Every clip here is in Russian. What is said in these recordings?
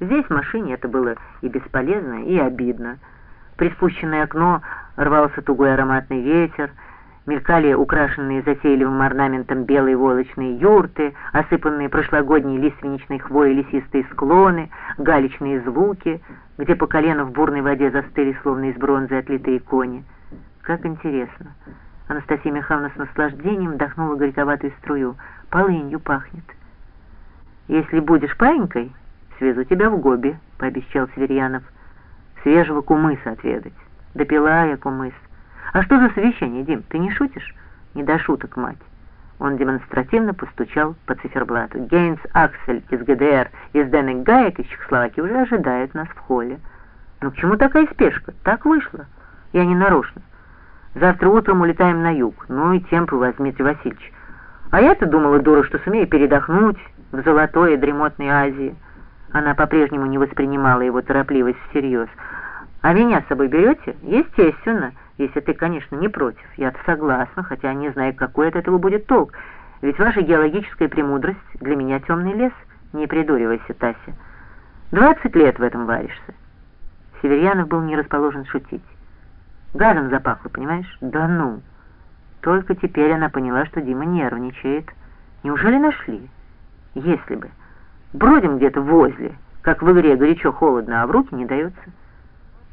Здесь в машине это было и бесполезно, и обидно. При спущенное окно рвался тугой ароматный ветер, мелькали украшенные затейливым орнаментом белые волочные юрты, осыпанные прошлогодней лиственничной хвоей лесистые склоны, галечные звуки, где по колено в бурной воде застыли, словно из бронзы отлитые кони. Как интересно! Анастасия Михайловна с наслаждением вдохнула горьковатую струю. Полынью пахнет. «Если будешь паинькой, свезу тебя в Гоби», — пообещал Северьянов. «Свежего кумыса отведать». «Допила я кумыс». «А что за совещание, Дим, ты не шутишь?» «Не до шуток, мать». Он демонстративно постучал по циферблату. Гейнс Аксель из ГДР и Сденек Гаек из Чехословакии уже ожидают нас в холле. «Ну к чему такая спешка? Так вышло. Я не нарочно. Завтра утром улетаем на юг. Ну и темп у вас, Дмитрий Васильевич. А я-то думала, дура, что сумею передохнуть в золотой и дремотной Азии. Она по-прежнему не воспринимала его торопливость всерьез. А меня с собой берете? Естественно, если ты, конечно, не против. Я-то согласна, хотя не знаю, какой от этого будет толк. Ведь ваша геологическая премудрость для меня темный лес. Не придуривайся, Тася. Двадцать лет в этом варишься. Северьянов был не расположен шутить. Газом запахло, понимаешь? Да ну! Только теперь она поняла, что Дима нервничает. Неужели нашли? Если бы. Бродим где-то возле, как в игре горячо-холодно, а в руки не дается.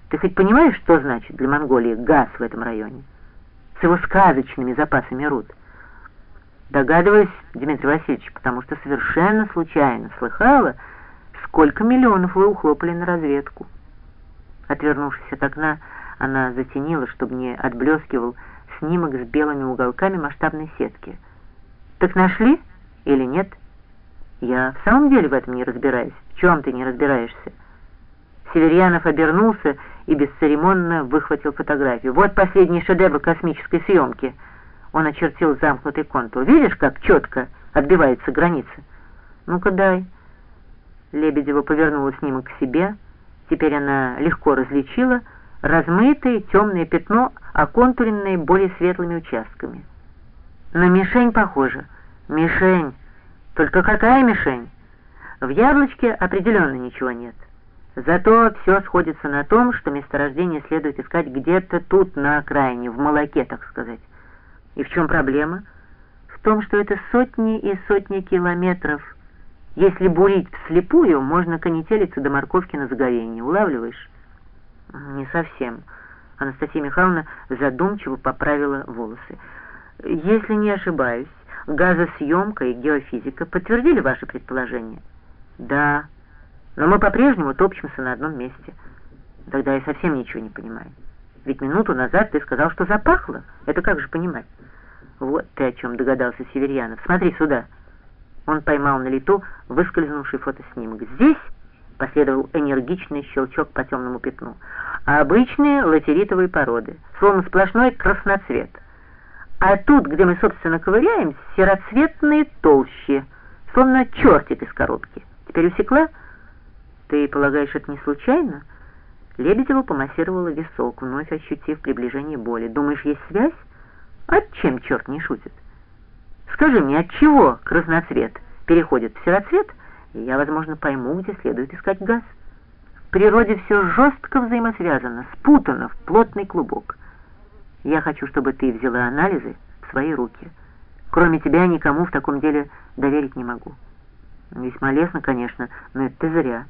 Ты хоть понимаешь, что значит для Монголии газ в этом районе? С его сказочными запасами руд. Догадываюсь, Дмитрий Васильевич, потому что совершенно случайно слыхала, сколько миллионов вы ухлопали на разведку. Отвернувшись от окна, она затенила, чтобы не отблескивал снимок с белыми уголками масштабной сетки. «Так нашли или нет?» «Я в самом деле в этом не разбираюсь. В чем ты не разбираешься?» Северьянов обернулся и бесцеремонно выхватил фотографию. «Вот последний шедевр космической съемки». Он очертил замкнутый контур. «Видишь, как четко отбивается граница?» «Ну-ка дай». Лебедева повернула снимок к себе. Теперь она легко различила, размытое темное пятно, оконтуренное более светлыми участками. На мишень похоже. Мишень. Только какая мишень? В яблочке определенно ничего нет. Зато все сходится на том, что месторождение следует искать где-то тут, на окраине, в молоке, так сказать. И в чем проблема? В том, что это сотни и сотни километров. Если бурить вслепую, можно конетелиться до морковки на загорение. Улавливаешь? «Не совсем». Анастасия Михайловна задумчиво поправила волосы. «Если не ошибаюсь, газосъемка и геофизика подтвердили ваши предположения?» «Да, но мы по-прежнему топчемся на одном месте. Тогда я совсем ничего не понимаю. Ведь минуту назад ты сказал, что запахло. Это как же понимать?» «Вот ты о чем догадался Северьянов. Смотри сюда». Он поймал на лету выскользнувший фотоснимок. «Здесь...» Последовал энергичный щелчок по темному пятну. А обычные латеритовые породы, словно сплошной красноцвет. А тут, где мы, собственно, ковыряем, сероцветные толщи, словно чертик из коробки. Теперь усекла? Ты полагаешь, это не случайно? Лебедева помассировала висок, вновь ощутив приближение боли. Думаешь, есть связь? От чем черт не шутит? Скажи мне, от чего красноцвет переходит в сероцвет — и я, возможно, пойму, где следует искать газ. В природе все жестко взаимосвязано, спутано в плотный клубок. Я хочу, чтобы ты взяла анализы в свои руки. Кроме тебя никому в таком деле доверить не могу. Весьма лестно, конечно, но это ты зря.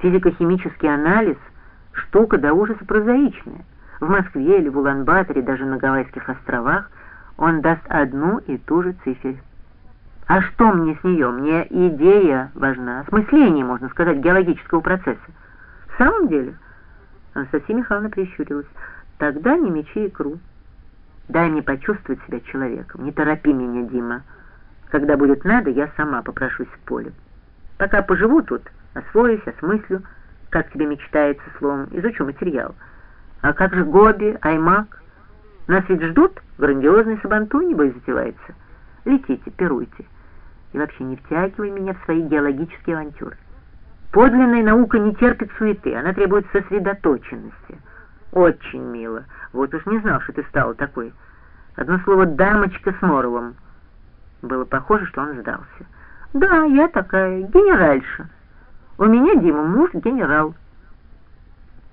Физико-химический анализ — штука до ужаса прозаичная. В Москве или в Улан-Баторе, даже на Гавайских островах, он даст одну и ту же цифру. А что мне с нее? Мне идея важна, осмысление, можно сказать, геологического процесса. В самом деле, Анастасия Михайловна прищурилась, тогда не мечи икру. Дай мне почувствовать себя человеком, не торопи меня, Дима. Когда будет надо, я сама попрошусь в поле. Пока поживу тут, освоюсь, осмыслю, как тебе мечтается словом, изучу материал. А как же Гоби, Аймак? Нас ведь ждут, грандиозный сабантуй, небось, затевается. Летите, пируйте и вообще не втягивай меня в свои геологические авантюры. Подлинная наука не терпит суеты, она требует сосредоточенности. Очень мило. Вот уж не знал, что ты стала такой. Одно слово «дамочка с Моровым». Было похоже, что он сдался. Да, я такая, генеральша. У меня, Дима, муж генерал.